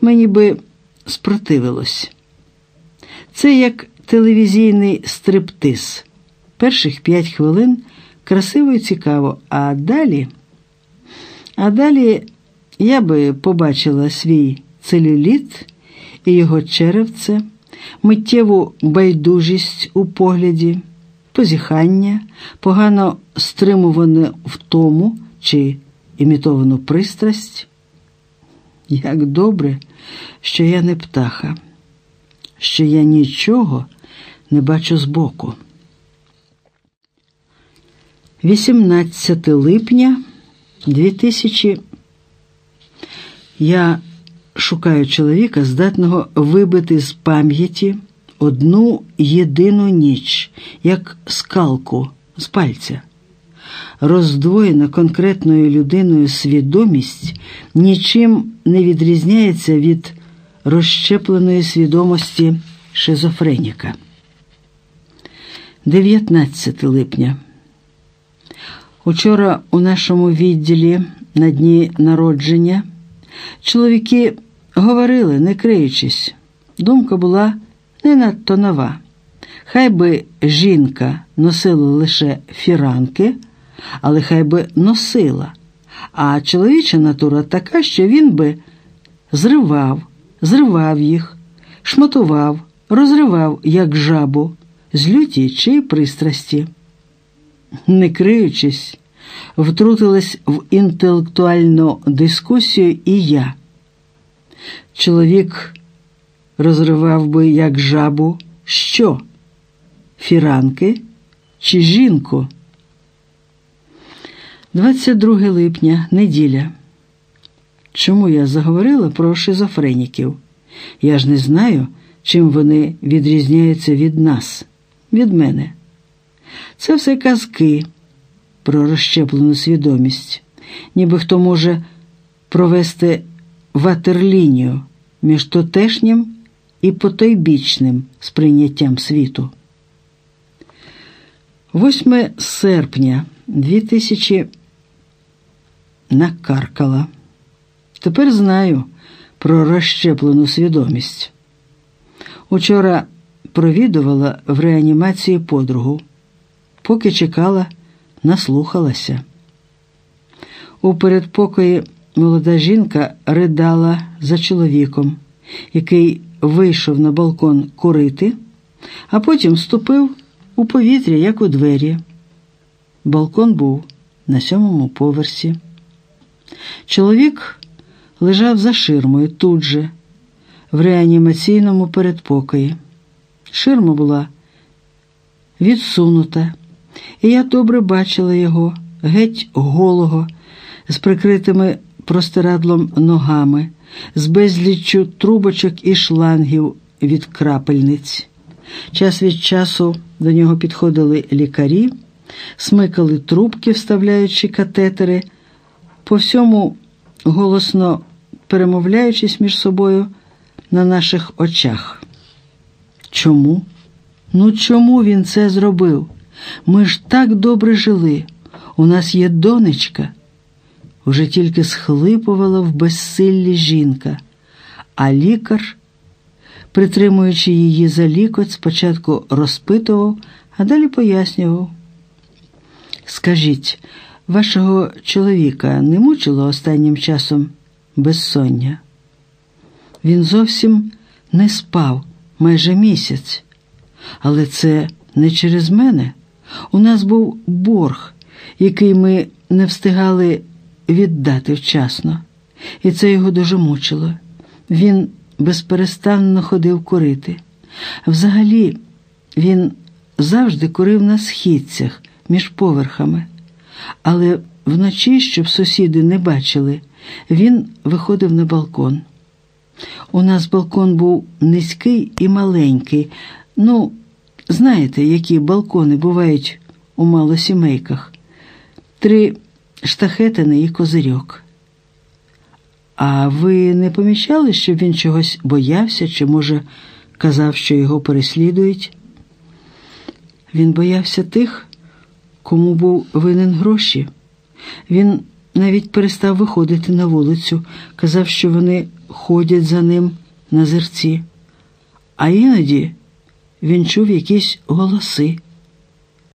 мені би спротивилось. Це як телевізійний стриптиз. Перших п'ять хвилин красиво і цікаво, а далі, а далі я би побачила свій целюліт і його черевце, миттєву байдужість у погляді, позіхання, погано стримуване втому чи імітовану пристрасть. Як добре, що я не птаха, що я нічого не бачу збоку. 18 липня 2000 Я шукаю чоловіка, здатного вибити з пам'яті одну єдину ніч, як скалку з пальця. Роздвоєна конкретною людиною свідомість нічим не відрізняється від розщепленої свідомості шизофреніка. 19 липня. Учора у нашому відділі на дні народження чоловіки говорили, не криючись. Думка була не надто нова. Хай би жінка носила лише фіранки, але хай би носила. А чоловіча натура така, що він би зривав, зривав їх, шматував, розривав, як жабу, з люті чи пристрасті. Не криючись, втрутилась в інтелектуальну дискусію і я. Чоловік розривав би як жабу що? Фіранки чи жінку? 22 липня, неділя. Чому я заговорила про шизофреніків? Я ж не знаю, чим вони відрізняються від нас, від мене. Це все казки про розщеплену свідомість, ніби хто може провести ватерлінію між тотешнім і потойбічним сприйняттям світу. 8 серпня 2000 накаркала. Тепер знаю про розщеплену свідомість. Учора провідувала в реанімації подругу, поки чекала, наслухалася. У передпокої молода жінка ридала за чоловіком, який вийшов на балкон курити, а потім ступив у повітря, як у двері. Балкон був на сьомому поверсі. Чоловік лежав за ширмою тут же, в реанімаційному передпокої. Ширма була відсунута, і я добре бачила його, геть голого, з прикритими простирадлом ногами, з безліччю трубочок і шлангів від крапельниць. Час від часу до нього підходили лікарі, смикали трубки, вставляючи катетери, по всьому голосно перемовляючись між собою на наших очах. Чому? Ну чому він це зробив? Ми ж так добре жили. У нас є донечка. Уже тільки схлипувала в безсиллі жінка, а лікар, притримуючи її за лікоть, спочатку розпитував, а далі пояснював. Скажіть, вашого чоловіка не мучило останнім часом безсоння? Він зовсім не спав майже місяць, але це не через мене. У нас був борг, який ми не встигали віддати вчасно, і це його дуже мучило. Він безперестанно ходив курити. Взагалі, він завжди курив на східцях між поверхами, але вночі, щоб сусіди не бачили, він виходив на балкон. У нас балкон був низький і маленький. Ну, знаєте, які балкони бувають у малосімейках. Три штахетини і козирьок. А ви не помічали, щоб він чогось боявся чи, може, казав, що його переслідують? Він боявся тих, кому був винен гроші. Він навіть перестав виходити на вулицю, казав, що вони ходять за ним на зерці, а іноді він чув якісь голоси.